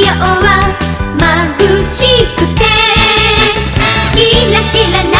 陽は眩しくてキラキラに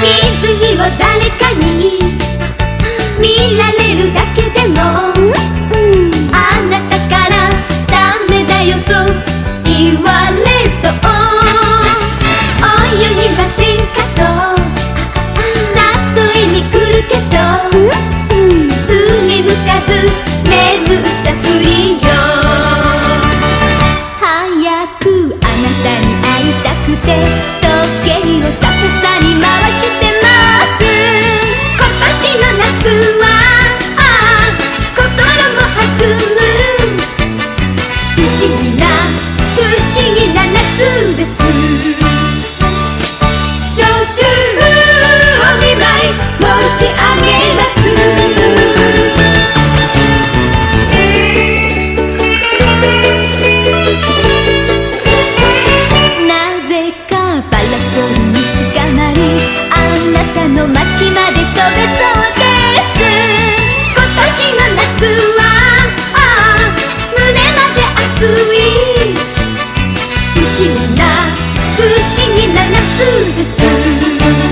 水を誰かに見られるだけすです